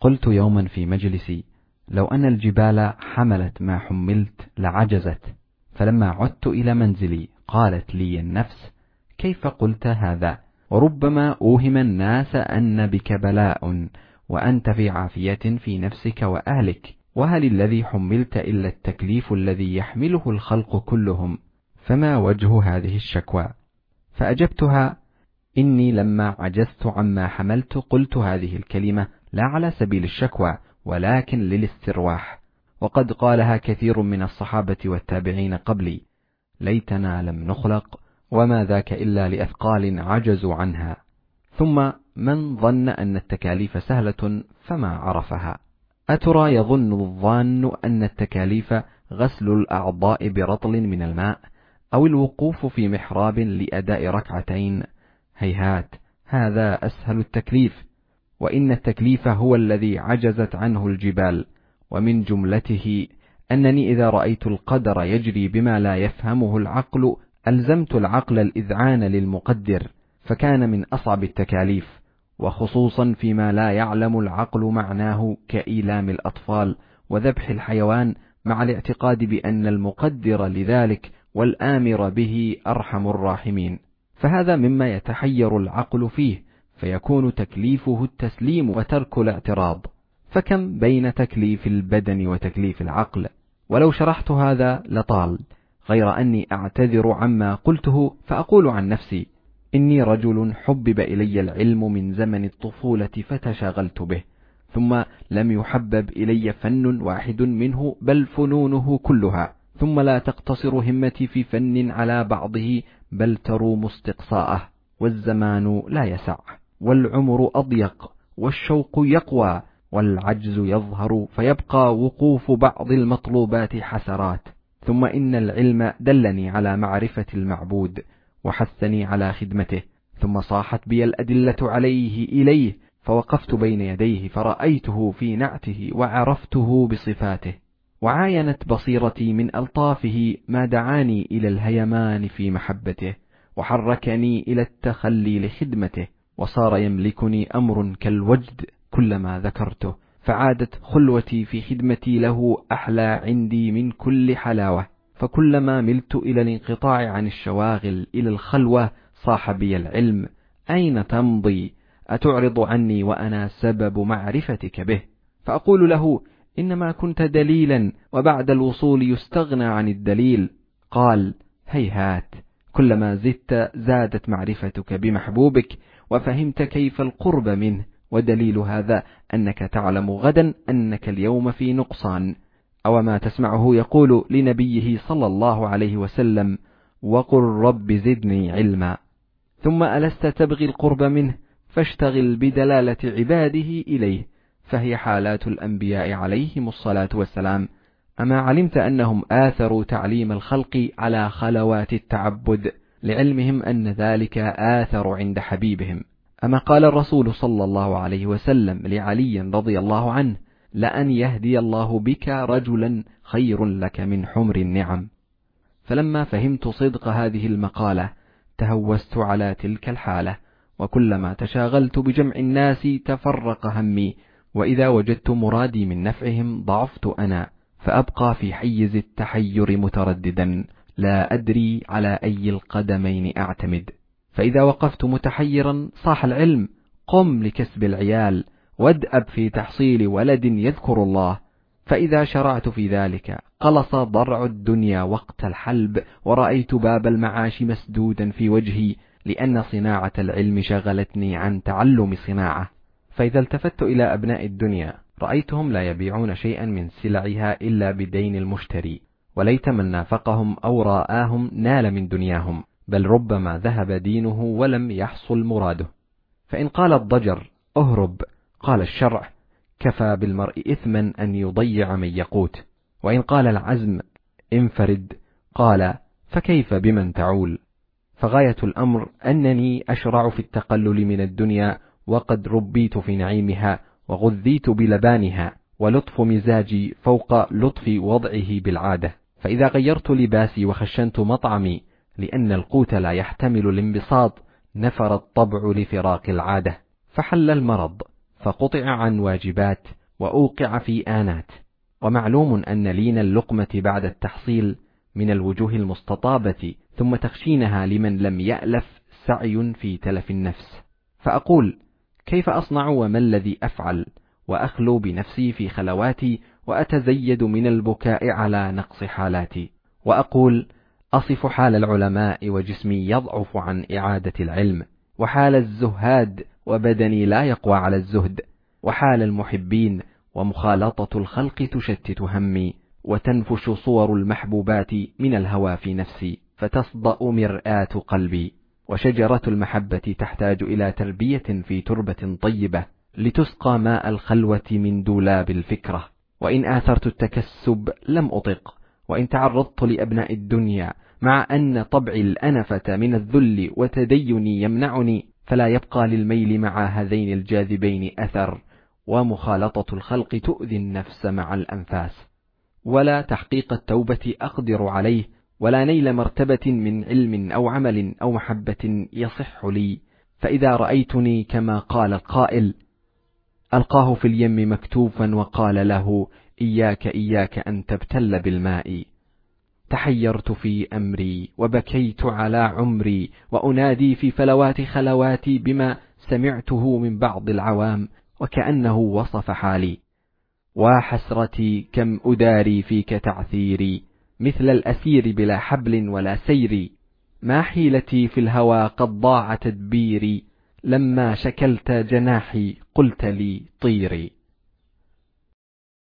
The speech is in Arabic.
قلت يوما في مجلسي لو أن الجبال حملت ما حملت لعجزت فلما عدت إلى منزلي قالت لي النفس كيف قلت هذا؟ وربما أوهم الناس أن بك بلاء وأنت في عافية في نفسك وأهلك وهل الذي حملت إلا التكليف الذي يحمله الخلق كلهم؟ فما وجه هذه الشكوى؟ فأجبتها إني لما عجزت عما حملت قلت هذه الكلمة لا على سبيل الشكوى ولكن للاسترواح. وقد قالها كثير من الصحابة والتابعين قبلي ليتنا لم نخلق وما ذاك إلا لأثقال عجزوا عنها. ثم من ظن أن التكاليف سهلة فما عرفها. أترى يظن الظان أن التكاليف غسل الأعضاء برطل من الماء أو الوقوف في محراب لأداء ركعتين. هيهات هذا أسهل التكليف. وإن التكليف هو الذي عجزت عنه الجبال ومن جملته أنني إذا رأيت القدر يجري بما لا يفهمه العقل ألزمت العقل الإذعان للمقدر فكان من أصعب التكاليف وخصوصا فيما لا يعلم العقل معناه كإيلام الأطفال وذبح الحيوان مع الاعتقاد بأن المقدر لذلك والآمر به أرحم الراحمين. فهذا مما يتحير العقل فيه فيكون تكليفه التسليم وترك الاعتراض. فكم بين تكليف البدن وتكليف العقل؟ ولو شرحت هذا لطال. غير أني أعتذر عما قلته فأقول عن نفسي إني رجل حبب إلي العلم من زمن الطفولة فتشاغلت به ثم لم يحبب إلي فن واحد منه بل فنونه كلها. ثم لا تقتصر همتي في فن على بعضه بل تروم استقصاءه والزمان لا يسع. والعمر أضيق والشوق يقوى والعجز يظهر فيبقى وقوف بعض المطلوبات حسرات. ثم إن العلم دلني على معرفة المعبود وحثني على خدمته. ثم صاحت بي الأدلة عليه إليه فوقفت بين يديه فرأيته في نعته وعرفته بصفاته. وعاينت بصيرتي من ألطافه ما دعاني إلى الهيمان في محبته وحركني إلى التخلي لخدمته. وصار يملكني أمر كالوجد كلما ذكرته فعادت خلوتي في خدمتي له أحلى عندي من كل حلاوة. فكلما ملت إلى الانقطاع عن الشواغل إلى الخلوة صاح بي العلم. أين تمضي؟ أتعرض عني وأنا سبب معرفتك به؟ فأقول له إنما كنت دليلا وبعد الوصول يستغنى عن الدليل. قال هيهات كلما زدت زادت معرفتك بمحبوبك. وفهمت كيف القرب منه ودليل هذا أنك تعلم غدا أنك اليوم في نقصان. أو ما تسمعه يقول لنبيه صلى الله عليه وسلم وقل رب زدني علما. ثم ألست تبغي القرب منه فاشتغل بدلالة عباده إليه فهي حالات الأنبياء عليهم الصلاة والسلام. أما علمت أنهم آثروا تعليم الخلق على خلوات التعبد. لعلمهم أن ذلك آثر عند حبيبهم. أما قال الرسول صلى الله عليه وسلم لعلي رضي الله عنه لأن يهدي الله بك رجلا خير لك من حمر النعم. فلما فهمت صدق هذه المقالة تهوست على تلك الحالة وكلما تشاغلت بجمع الناس تفرق همي وإذا وجدت مرادي من نفعهم ضعفت أنا فأبقى في حيز التحير مترددا. لا أدري على أي القدمين أعتمد. فإذا وقفت متحيرا صاح العلم قم لكسب العيال وادأب في تحصيل ولد يذكر الله. فإذا شرعت في ذلك قلص ضرع الدنيا وقت الحلب ورأيت باب المعاش مسدودا في وجهي لأن صناعة العلم شغلتني عن تعلم صناعة. فإذا التفت إلى أبناء الدنيا رأيتهم لا يبيعون شيئا من سلعها إلا بدين المشتري. وليت من نافقهم أو راآهم نال من دنياهم بل ربما ذهب دينه ولم يحصل مراده. فإن قال الضجر أهرب قال الشرع كفى بالمرء إثما أن يضيع من يقوت. وإن قال العزم انفرد قال فكيف بمن تعول؟ فغاية الأمر أنني أشرع في التقلل من الدنيا وقد ربيت في نعيمها وغذيت بلبانها ولطف مزاجي فوق لطف وضعه بالعادة. فإذا غيرت لباسي وخشنت مطعمي لأن القوت لا يحتمل الانبساط نفر الطبع لفراق العادة. فحل المرض فقطع عن واجبات وأوقع في آنات. ومعلوم أن لين اللقمة بعد التحصيل من الوجوه المستطابة ثم تخشينها لمن لم يألف سعي في تلف النفس. فأقول كيف أصنع وما الذي أفعل؟ وأخلو بنفسي في خلواتي وأتزيد من البكاء على نقص حالاتي. وأقول أصف حال العلماء وجسمي يضعف عن إعادة العلم. وحال الزهاد وبدني لا يقوى على الزهد. وحال المحبين ومخالطة الخلق تشتت همي. وتنفش صور المحبوبات من الهوى في نفسي. فتصدأ مرآة قلبي. وشجرة المحبة تحتاج إلى تربية في تربة طيبة. لتسقى ماء الخلوة من دولاب الفكرة. وإن آثرت التكسب لم أطق وإن تعرضت لأبناء الدنيا مع أن طبعي الأنفة من الذل وتديني يمنعني فلا يبقى للميل مع هذين الجاذبين أثر ومخالطة الخلق تؤذي النفس مع الأنفاس. ولا تحقيق التوبة أقدر عليه ولا نيل مرتبة من علم أو عمل أو محبة يصح لي. فإذا رأيتني كما قال القائل ألقاه في اليم مكتوفا وقال له إياك إياك أن تبتل بالماء. تحيرت في أمري وبكيت على عمري وأنادي في فلوات خلواتي بما سمعته من بعض العوام وكأنه وصف حالي. وحسرتي كم أداري فيك تعثيري مثل الأسير بلا حبل ولا سير. ما حيلتي في الهوى قد ضاع تدبيري لما شكلت جناحي قلت لي طيري.